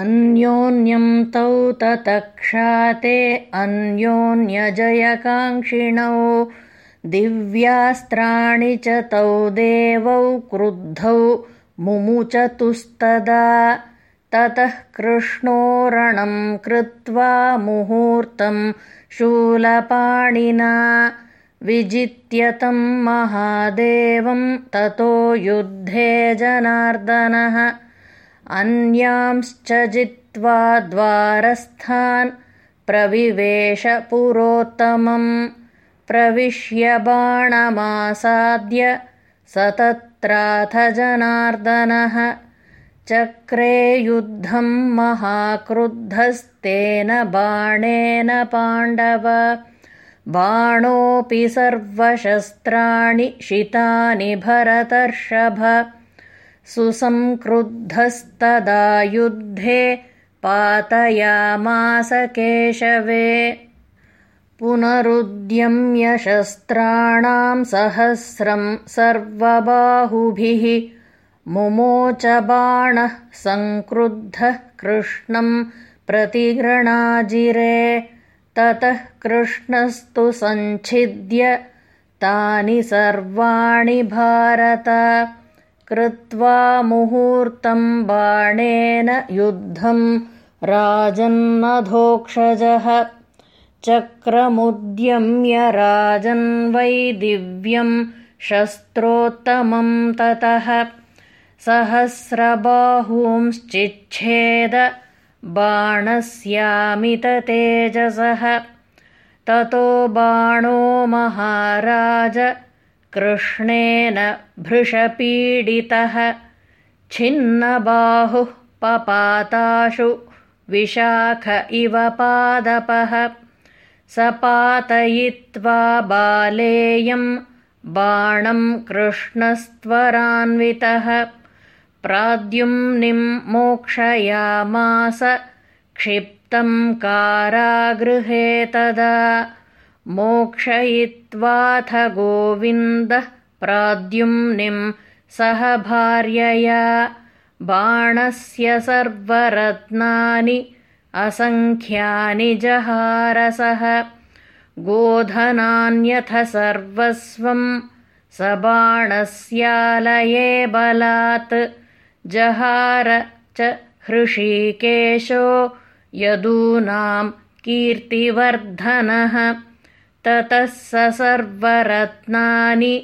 अन्योन्यं तौ ततक्षाते अन्योन्यजयकाङ्क्षिणौ दिव्यास्त्राणि च तौ देवौ क्रुद्धौ मुमुचतुस्तदा। ततः कृष्णोरणं कृत्वा मुहूर्तं शूलपाणिना विजित्यतं महादेवं ततो युद्धे जनार्दनः अन्यांश्च जित्वा द्वारस्थान् प्रविवेशपुरोत्तमम् प्रविश्य बाणमासाद्य स तत्राथ जनार्दनः चक्रे युद्धं महाक्रुद्धस्तेन बाणेन पाण्डव। बाणोऽपि सर्वशस्त्राणि शितानि भरतर्षभ सुसंक्रुद्धस्तदा युद्धे पातयामास केशवे। पुनरुद्यम्यशस्त्राणां सहस्रं सर्वबाहुभिः मुमोच बाणः सङ्क्रुद्धः कृष्णं प्रतिगृणाजिरे ततः कृष्णस्तु सञ्छिद्य तानि सर्वाणि भारत कृत्वा मुहूर्तं बाणेन युद्धं राजन्नधोक्षजः। चक्रमुद्यम्य राजन् वै दिव्यं शस्त्रोत्तमं ततः। सहस्रबाहूंश्चिच्छेद बाणस्यामिततेजसः ततो बाणो महाराज कृष्णेन भृशपीडितः छिन्नबाहुः पपाताशु विशाख इव पादपः सपातयित्वा बालेयं बाणं कृष्णस्त्वरान्वितः प्राद्युम्निं मोक्षयामास क्षिप्तं कारागृहे तदा मोक्षयित्वाथ गोविन्दः प्राद्युम्निं सह भार्यया। बाणस्य सर्वरत्नानि असङ्ख्यानि जहारसः। गोधनान्यथ सर्वस्वं स बाणस्यालये बलात्। जहार च हृषीकेशो यदूनां कीर्तिवर्धनः ततः स सर्वरत्नानि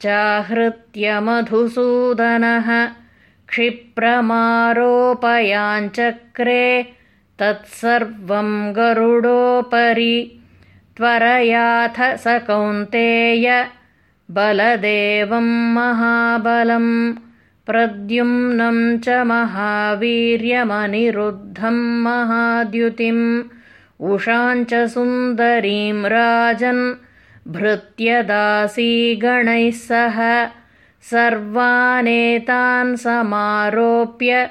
चाहृत्य मधुसूदनः क्षिप्रमारोपयाञ्चक्रे तत्सर्वं गरुडोपरि त्वरयाथ स कौन्तेय बलदेवं महाबलं प्रद्युम्नं च महावीर्यमनिरुद्धं महाद्युतिम् उषाञ्च सुन्दरीं राजन् भृत्यदासीगणैः सह। सर्वानेतान् समारोप्य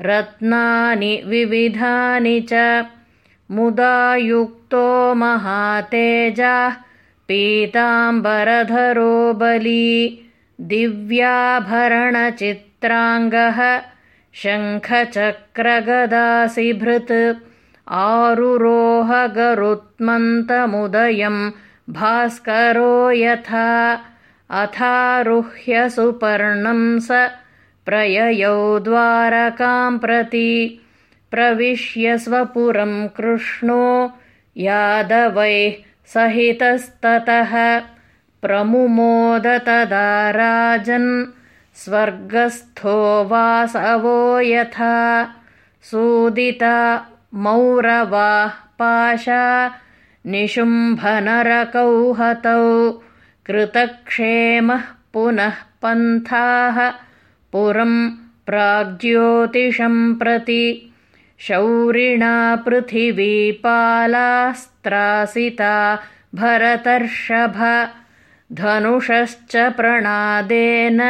रत्नानि विविधानि च। मुदा युक्तो महातेजाः पीताम्बरधरो बली दिव्याभरणचित्राङ्गः शङ्खचक्रगदासिभृत् आरुरोहगरुत्मन्तमुदयं भास्करो यथा अथारुह्य सुपर्णं स प्रययौ द्वारकां प्रति प्रविश्य स्वपुरं कृष्णो यादवैः सहितस्ततः प्रमुमोद तदा राजन् स्वर्गस्थो वासवो यथा सूदिता मौरवाः पाशा निशुम्भनरकौहतौ कृतक्षेमः पुनः पन्थाः पुरं प्राग्ज्योतिषं प्रति शौरिणा पृथिवीपालास्त्रासिता भरतर्षभ धनुषश्च प्रणादेन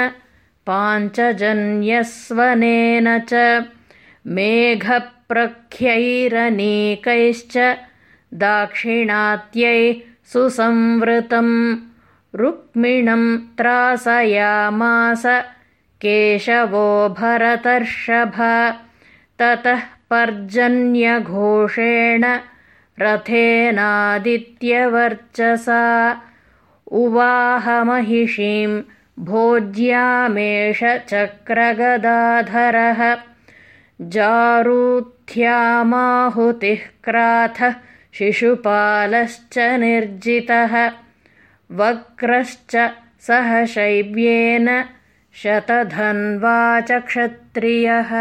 पाञ्चजन्यस्वनेन च मेघप्रख्यैरनेकैश्च दाक्षिणात्यै सुसंवृतं रुक्मिणं त्रासयामास केशवो भरतर्षभ। ततः पर्जन्यघोषेण रथेनादित्यवर्चसा। उवाहमहिषीं भोज्यामेष चक्रगदाधरः जारूथ्यामाहुतिः क्राथः शिशुपालश्च निर्जितः वक्रश्च सह शैव्येन शतधन्वा च क्षत्रियः